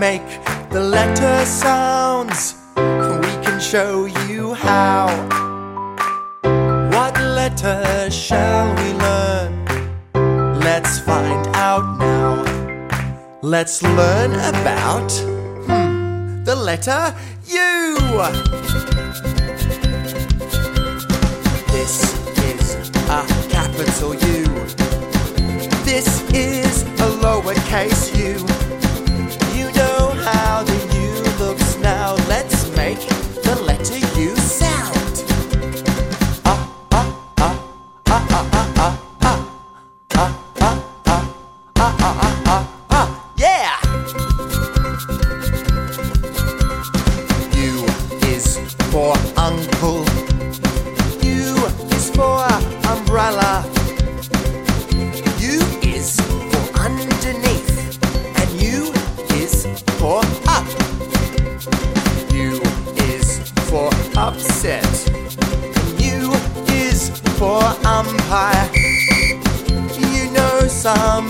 make the letter sounds. We can show you how. What letter shall we learn? Let's find out now. Let's learn about hmm, the letter U. This is a capital U. This is a lowercase u. ha, ha, yeah! U is for uncle. U is for umbrella. U is for underneath. And U is for up. U is for upset. And U is for umpire. You know some